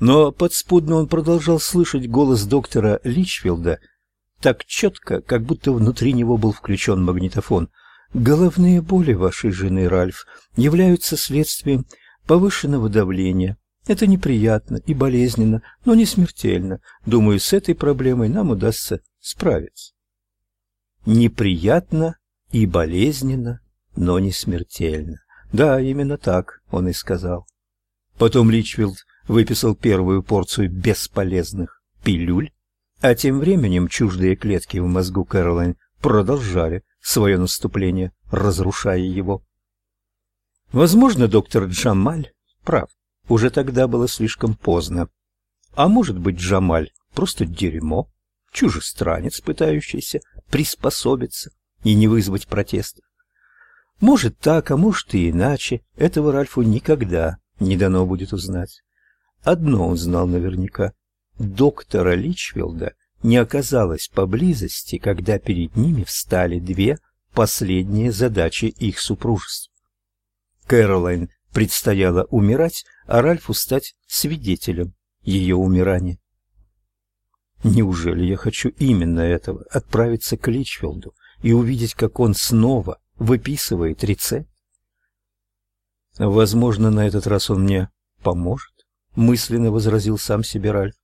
Но подспудно он продолжал слышать голос доктора Личфилда так четко, как будто внутри него был включен магнитофон. Головные боли вашей жены, Ральф, являются следствием повышенного давления. Это неприятно и болезненно, но не смертельно. Думаю, с этой проблемой нам удастся справиться. Неприятно и болезненно, но не смертельно. Да, именно так он и сказал. Потом Личфилд выписал первую порцию бесполезных пилюль, а тем временем чуждые клетки в мозгу Кэролайн продолжали свое наступление, разрушая его. Возможно, доктор Джамаль прав. Уже тогда было слишком поздно. А может быть, Джамаль просто дерьмо, чужестранец, пытающийся приспособиться и не вызвать протестов. Может так, а может и иначе. Этого Ральфу никогда не дано будет узнать. Одно он знал наверняка. Доктора Личфилда не оказалось поблизости, когда перед ними встали две последние задачи их супружества. Кэролайн предстояло умирать, а Ральфу стать свидетелем ее умирания. Неужели я хочу именно этого отправиться к Личфилду и увидеть, как он снова выписывает рецепт? Возможно, на этот раз он мне поможет, мысленно возразил сам себе Ральф.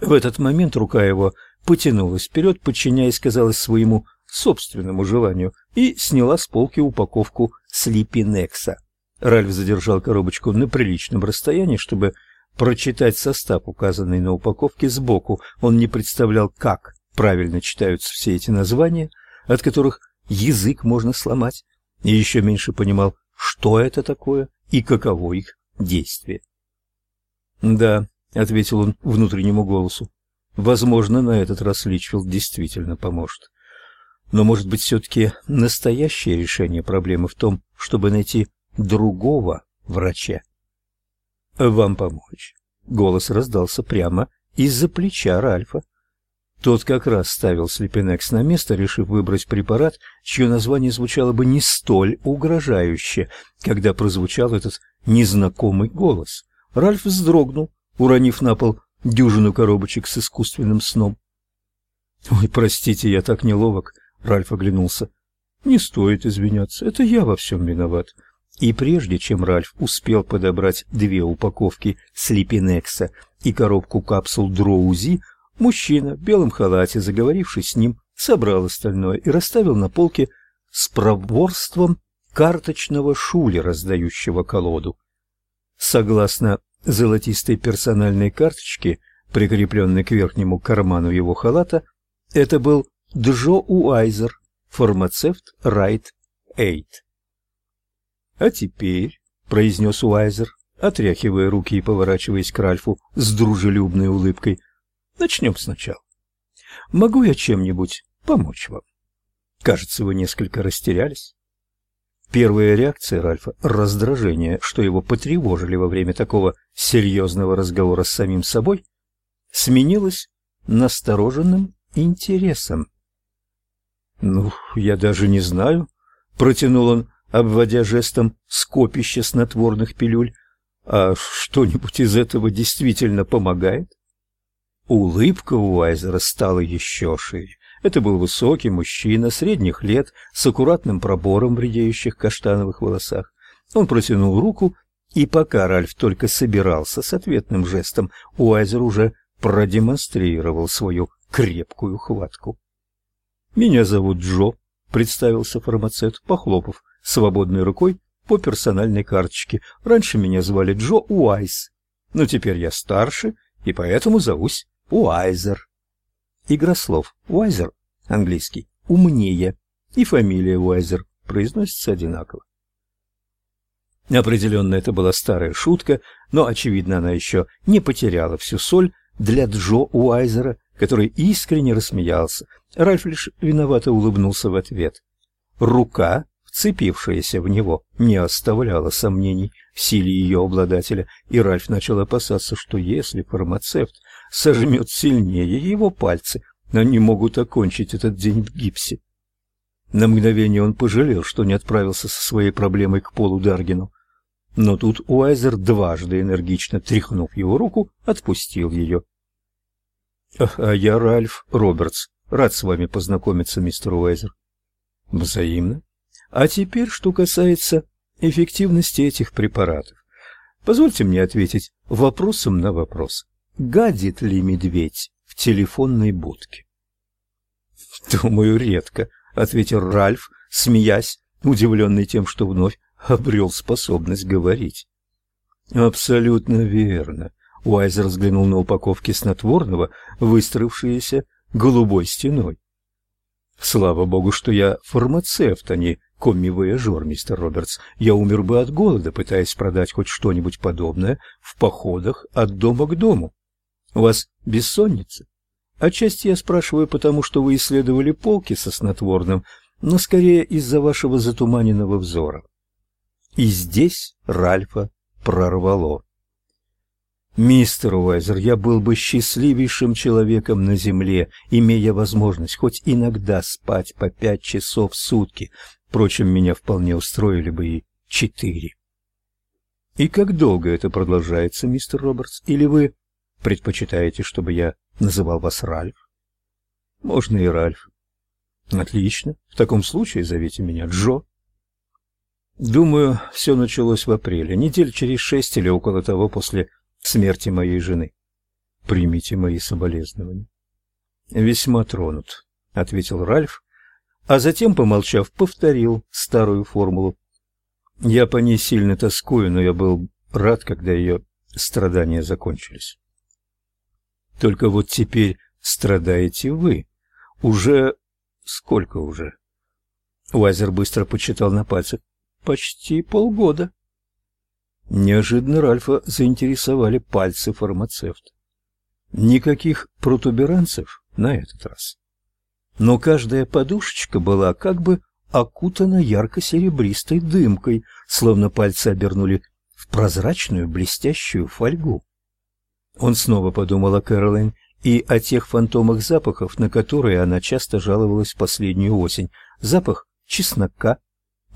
В этот момент рука его потянулась вперед, подчиняясь, казалось, своему собственному желанию, и сняла с полки упаковку слипинекса. Ральф задержал коробочку на приличном расстоянии, чтобы прочитать состав, указанный на упаковке сбоку. Он не представлял, как правильно читаются все эти названия, от которых язык можно сломать, и еще меньше понимал, что это такое и каково их действие. «Да», — ответил он внутреннему голосу, — «возможно, на этот раз Личфилд действительно поможет. Но, может быть, все-таки настоящее решение проблемы в том, чтобы найти другого врача?» «Вам помочь?» — голос раздался прямо из-за плеча Ральфа. Тот как раз ставил Слепенекс на место, решив выбрать препарат, чье название звучало бы не столь угрожающе, когда прозвучал этот незнакомый голос. Ральф вздрогнул, уронив на пол дюжину коробочек с искусственным сном. «Ой, простите, я так неловок», — Ральф оглянулся. «Не стоит извиняться, это я во всем виноват». И прежде чем Ральф успел подобрать две упаковки Слипинекса и коробку капсул Дроузи, Мужчина в белом халате, заговоривший с ним, собрал остальное и расставил на полке с проворством карточного шулера, раздающего колоду. Согласно золотистой персональной карточке, прикрепленной к верхнему карману его халата, это был Джо Уайзер, фармацевт Райт Эйт. «А теперь», — произнес Уайзер, отряхивая руки и поворачиваясь к Ральфу с дружелюбной улыбкой, — Начнем сначала. Могу я чем-нибудь помочь вам? Кажется, вы несколько растерялись. Первая реакция Ральфа раздражение, что его потревожили во время такого серьезного разговора с самим собой, сменилась настороженным интересом. Ну, я даже не знаю, протянул он, обводя жестом скопище снотворных пилюль. А что-нибудь из этого действительно помогает? Улыбка у Уайзера стала еще шире. Это был высокий мужчина средних лет с аккуратным пробором в редеющих каштановых волосах. Он протянул руку, и пока Ральф только собирался с ответным жестом, Уайзер уже продемонстрировал свою крепкую хватку. «Меня зовут Джо», — представился фармацевт, похлопав свободной рукой по персональной карточке. «Раньше меня звали Джо Уайс, но теперь я старше, и поэтому зовусь Уайзер. Игра слов. Уайзер, английский, умнее. И фамилия Уайзер произносится одинаково. Определенно, это была старая шутка, но, очевидно, она еще не потеряла всю соль для Джо Уайзера, который искренне рассмеялся. Ральф лишь виновато улыбнулся в ответ. Рука, вцепившаяся в него, не оставляла сомнений в силе ее обладателя, и Ральф начал опасаться, что если фармацевт сожмет сильнее его пальцы, они могут окончить этот день в гипсе. На мгновение он пожалел, что не отправился со своей проблемой к Полу Даргину. Но тут Уайзер, дважды энергично тряхнув его руку, отпустил ее. «А я Ральф Робертс. Рад с вами познакомиться, мистер Уайзер». «Взаимно. А теперь, что касается эффективности этих препаратов. Позвольте мне ответить вопросом на вопрос. Гадит ли медведь в телефонной будке?» «Думаю, редко», — ответил Ральф, смеясь, удивленный тем, что вновь обрел способность говорить. «Абсолютно верно. Уайзер взглянул на упаковки снотворного, выстроившиеся голубой стеной. Слава богу, что я фармацевт, а не комми-вояжер, мистер Робертс. Я умер бы от голода, пытаясь продать хоть что-нибудь подобное в походах от дома к дому. У вас бессонница? Отчасти я спрашиваю, потому что вы исследовали полки со снотворным, но скорее из-за вашего затуманенного взора. И здесь Ральфа прорвало. Мистер Уайзер, я был бы счастливейшим человеком на земле, имея возможность хоть иногда спать по пять часов в сутки. Впрочем, меня вполне устроили бы и четыре. И как долго это продолжается, мистер Робертс? Или вы предпочитаете, чтобы я называл вас Ральф? Можно и Ральф. Отлично. В таком случае зовите меня Джо. Думаю, все началось в апреле, недель через шесть или около того после смерти моей жены. Примите мои соболезнования. Весьма тронут, ответил Ральф, а затем, помолчав, повторил старую формулу. Я по ней сильно тоскую, но я был рад, когда ее страдания закончились. Только вот теперь страдаете вы. Уже сколько уже? Уайзер быстро подсчитал на пальцах. Почти полгода. Неожиданно Ральфа заинтересовали пальцы фармацевта. Никаких протуберанцев на этот раз. Но каждая подушечка была как бы окутана ярко-серебристой дымкой, словно пальцы обернули в прозрачную блестящую фольгу. Он снова подумал о Кэролайн и о тех фантомах запахов, на которые она часто жаловалась в последнюю осень. Запах чеснока,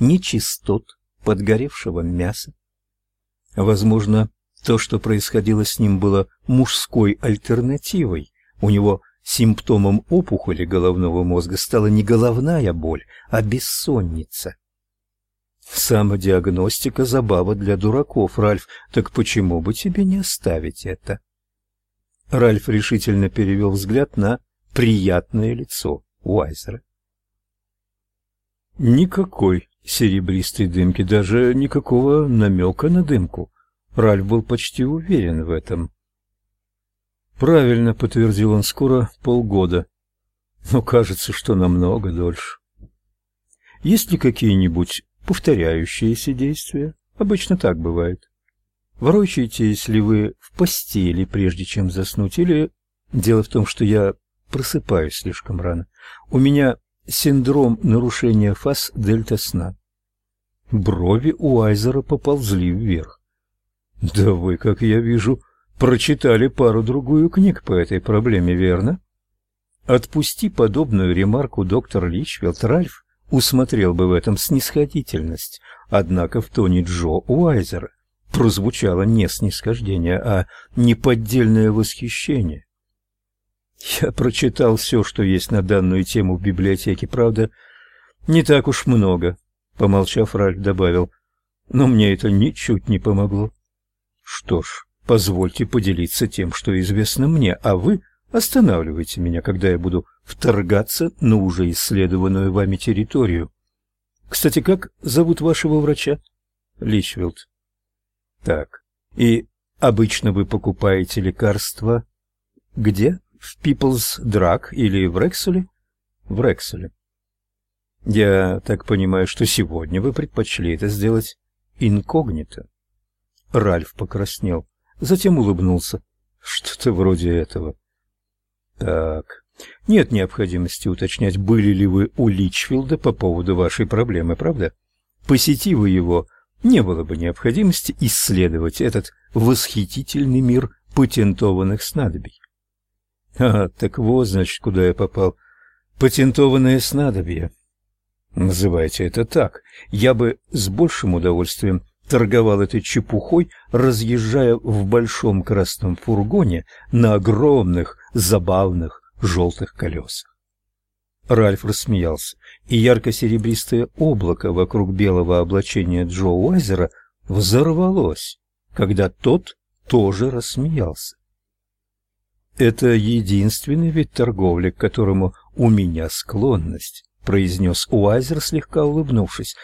нечистот, подгоревшего мяса. Возможно, то, что происходило с ним, было мужской альтернативой. У него симптомом опухоли головного мозга стала не головная боль, а бессонница. Самодиагностика забава для дураков, Ральф. Так почему бы тебе не оставить это? Ральф решительно перевел взгляд на приятное лицо Уайзера. Никакой серебристой дымки, даже никакого намека на дымку. Ральф был почти уверен в этом. Правильно, подтвердил он, скоро полгода. Но кажется, что намного дольше. Есть ли какие-нибудь повторяющиеся действия? Обычно так бывает. Ворочаетесь ли вы в постели, прежде чем заснуть, или дело в том, что я просыпаюсь слишком рано. У меня синдром нарушения фаз дельта сна. Брови у Айзера поползли вверх. Да вы, как я вижу, прочитали пару-другую книг по этой проблеме, верно? Отпусти подобную ремарку доктор Личфилд, Ральф усмотрел бы в этом снисходительность, однако в тоне Джо Уайзера прозвучало не снисхождение, а неподдельное восхищение. Я прочитал все, что есть на данную тему в библиотеке, правда, не так уж много, помолчав, Ральф добавил. Но мне это ничуть не помогло. Что ж, позвольте поделиться тем, что известно мне, а вы останавливайте меня, когда я буду вторгаться на уже исследованную вами территорию. Кстати, как зовут вашего врача? Личвилд. Так. И обычно вы покупаете лекарства где? В People's Drug или в Рекселе? В Рекселе. Я так понимаю, что сегодня вы предпочли это сделать инкогнито. Ральф покраснел, затем улыбнулся. Что-то вроде этого. Так. Нет необходимости уточнять, были ли вы у Личфилда по поводу вашей проблемы, правда? Посети вы его, не было бы необходимости исследовать этот восхитительный мир патентованных снадобий. А, так вот, значит, куда я попал. Патентованное снадобье. Называйте это так. Я бы с большим удовольствием торговал этой чепухой, разъезжая в большом красном фургоне на огромных, забавных желтых колесах. Ральф рассмеялся, и ярко-серебристое облако вокруг белого облачения Джо Уайзера взорвалось, когда тот тоже рассмеялся. «Это единственный вид торговли, к которому у меня склонность», — произнес Уайзер, слегка улыбнувшись.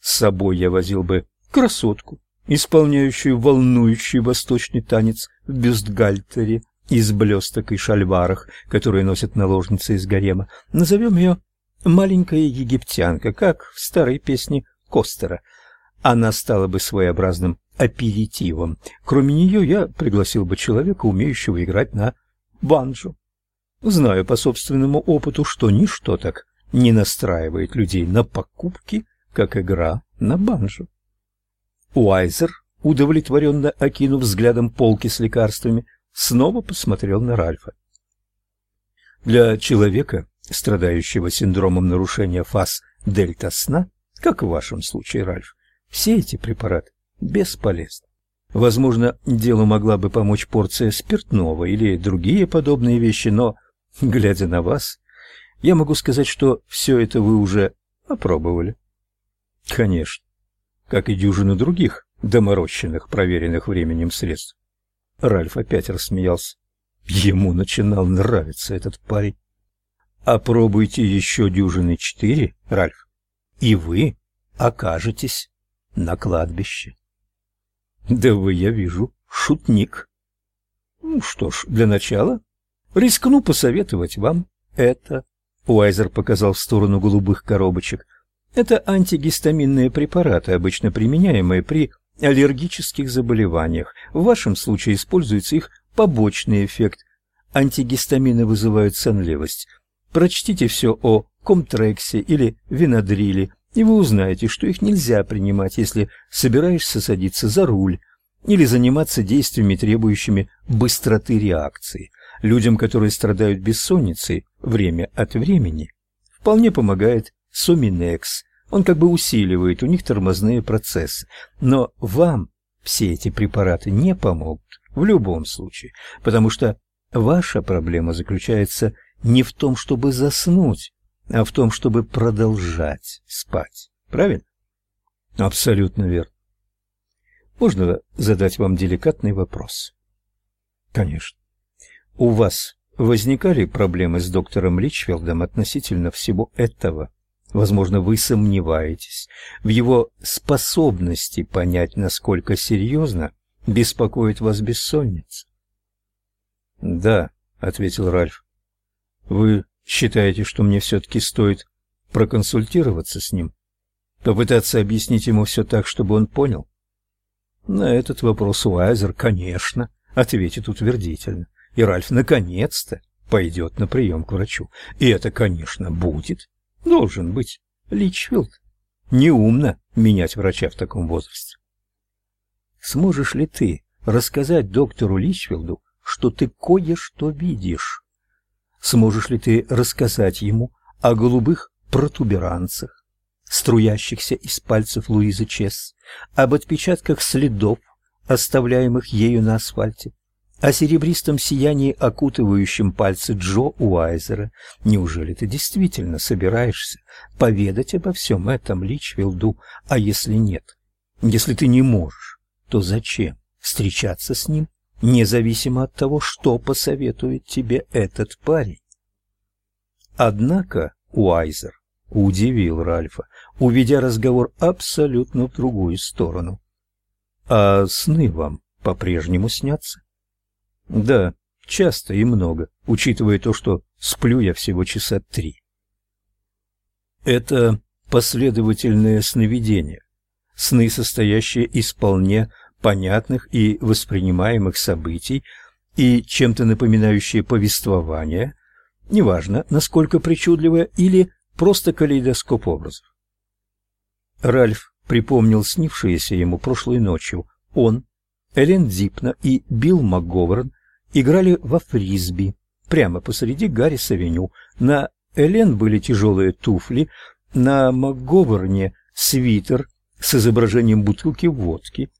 «С собой я возил бы красотку, исполняющую волнующий восточный танец в бюстгальтере из блесток и шальварах, которые носят наложницы из гарема. Назовем ее «маленькая египтянка», как в старой песне Костера. Она стала бы своеобразным аперитивом. Кроме нее я пригласил бы человека, умеющего играть на банджо. Знаю по собственному опыту, что ничто так не настраивает людей на покупки, как игра на банджо. Уайзер, удовлетворенно окинув взглядом полки с лекарствами, снова посмотрел на Ральфа. Для человека, страдающего синдромом нарушения фаз дельта сна, как в вашем случае, Ральф, все эти препараты бесполезны. Возможно, делу могла бы помочь порция спиртного или другие подобные вещи, но, глядя на вас, я могу сказать, что все это вы уже опробовали. Конечно как и дюжину других доморощенных, проверенных временем средств. Ральф опять рассмеялся. Ему начинал нравиться этот парень. Опробуйте еще дюжины четыре, Ральф, и вы окажетесь на кладбище. Да вы, я вижу, шутник. Ну что ж, для начала рискну посоветовать вам это. Уайзер показал в сторону голубых коробочек. Это антигистаминные препараты, обычно применяемые при аллергических заболеваниях. В вашем случае используется их побочный эффект. Антигистамины вызывают сонливость. Прочтите все о комтрексе или винодриле, и вы узнаете, что их нельзя принимать, если собираешься садиться за руль или заниматься действиями, требующими быстроты реакции. Людям, которые страдают бессонницей, время от времени вполне помогает Суминекс. Он как бы усиливает у них тормозные процессы. Но вам все эти препараты не помогут в любом случае, потому что ваша проблема заключается не в том, чтобы заснуть, а в том, чтобы продолжать спать. Правильно? Абсолютно верно. Можно задать вам деликатный вопрос? Конечно. У вас возникали проблемы с доктором Личфилдом относительно всего этого? Возможно, вы сомневаетесь в его способности понять, насколько серьезно беспокоит вас бессонница. «Да», — ответил Ральф. «Вы считаете, что мне все-таки стоит проконсультироваться с ним? Попытаться объяснить ему все так, чтобы он понял?» На этот вопрос Уайзер, конечно, ответит утвердительно. И Ральф наконец-то пойдет на прием к врачу. И это, конечно, будет Должен быть Личфилд. Неумно менять врача в таком возрасте. Сможешь ли ты рассказать доктору Личфилду, что ты кое-что видишь? Сможешь ли ты рассказать ему о голубых протуберанцах, струящихся из пальцев Луизы Чесс, об отпечатках следов, оставляемых ею на асфальте, о серебристом сиянии, окутывающем пальцы Джо Уайзера. Неужели ты действительно собираешься поведать обо всем этом Личфилду? А если нет? Если ты не можешь, то зачем встречаться с ним, независимо от того, что посоветует тебе этот парень? Однако Уайзер удивил Ральфа, уведя разговор абсолютно в другую сторону. «А сны вам по-прежнему снятся?» Да, часто и много, учитывая то, что сплю я всего часа три. Это последовательное сновидение, сны, состоящие из вполне понятных и воспринимаемых событий и чем-то напоминающие повествование, неважно, насколько причудливое или просто калейдоскоп образов. Ральф припомнил снившееся ему прошлой ночью. Он, Элен Дипна и Билл МакГоверн играли во фрисби прямо посреди Гаррис-авеню. На Элен были тяжелые туфли, на МакГоверне свитер с изображением бутылки водки.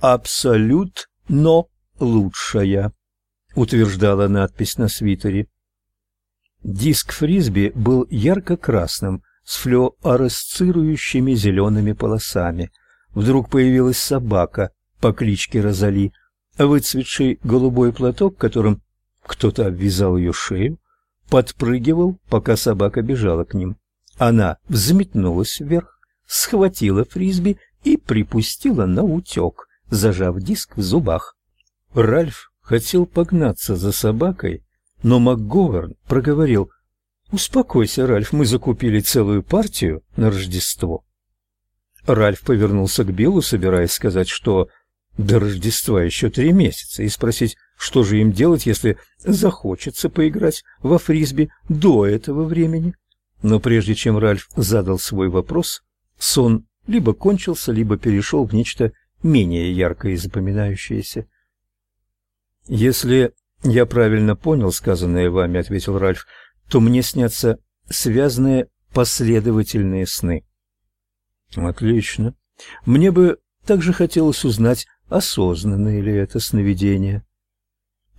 «Абсолютно лучшая», — утверждала надпись на свитере. Диск фрисби был ярко-красным, с флюоресцирующими зелеными полосами. Вдруг появилась собака по кличке Розали, выцветший голубой платок, которым кто-то обвязал ее шею, подпрыгивал, пока собака бежала к ним. Она взметнулась вверх, схватила фрисби и припустила на утек, зажав диск в зубах. Ральф хотел погнаться за собакой, но МакГоверн проговорил «Успокойся, Ральф, мы закупили целую партию на Рождество». Ральф повернулся к Биллу, собираясь сказать, что до Рождества еще три месяца, и спросить, что же им делать, если захочется поиграть во фрисби до этого времени. Но прежде чем Ральф задал свой вопрос, сон либо кончился, либо перешел в нечто менее яркое и запоминающееся. «Если я правильно понял сказанное вами», — ответил Ральф, — «то мне снятся связанные последовательные сны». «Отлично. Мне бы также хотелось узнать, осознанное ли это сновидение».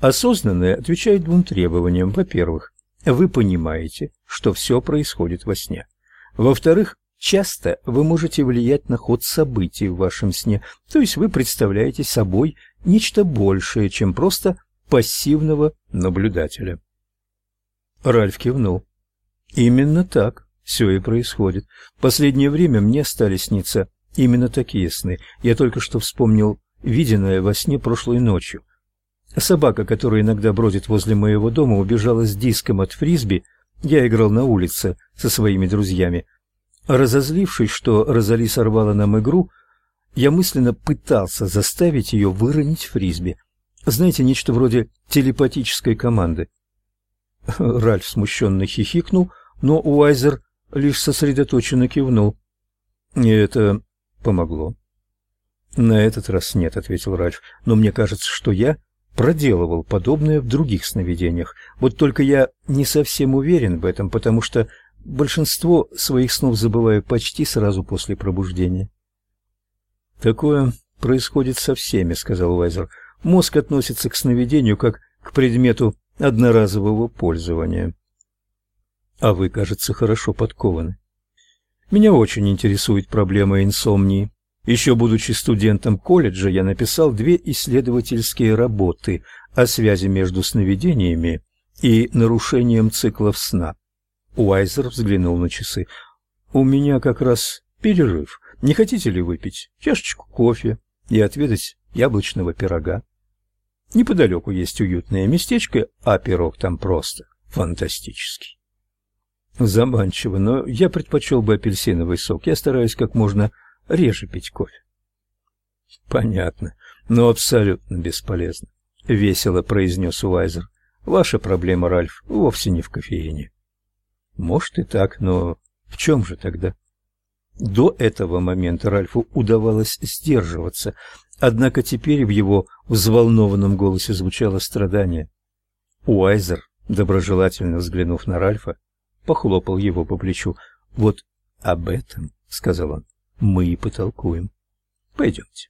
Осознанное отвечает двум требованиям. Во-первых, вы понимаете, что все происходит во сне. Во-вторых, часто вы можете влиять на ход событий в вашем сне, то есть вы представляете собой нечто большее, чем просто пассивного наблюдателя. Ральф кивнул. Именно так все и происходит. Последнее время мне стали сниться именно такие сны. Я только что вспомнил виденное во сне прошлой ночью. Собака, которая иногда бродит возле моего дома, убежала с диском от фрисби. Я играл на улице со своими друзьями. Разозлившись, что Розали сорвала нам игру, я мысленно пытался заставить ее выронить фрисби. Знаете, нечто вроде телепатической команды. Ральф смущенно хихикнул, но Уайзер лишь сосредоточенно кивнул. И это помогло. На этот раз нет, ответил Ральф. Но мне кажется, что я проделывал подобное в других сновидениях. Вот только я не совсем уверен в этом, потому что большинство своих снов забываю почти сразу после пробуждения. Такое происходит со всеми, сказал Вайзер. Мозг относится к сновидению как к предмету одноразового пользования. А вы, кажется, хорошо подкованы. Меня очень интересует проблема инсомнии. Еще будучи студентом колледжа, я написал две исследовательские работы о связи между сновидениями и нарушением циклов сна. Уайзер взглянул на часы. У меня как раз перерыв. Не хотите ли выпить чашечку кофе и отведать яблочного пирога? Неподалеку есть уютное местечко, а пирог там просто фантастический. Заманчиво, но я предпочел бы апельсиновый сок. Я стараюсь как можно реже пить кофе. Понятно, но абсолютно бесполезно, весело произнес Уайзер. Ваша проблема, Ральф, вовсе не в кофеине. Может и так, но в чем же тогда? До этого момента Ральфу удавалось сдерживаться, однако теперь в его взволнованном голосе звучало страдание. Уайзер, доброжелательно взглянув на Ральфа, похлопал его по плечу. "Вот об этом", сказал он мы и потолкуем. Пойдемте.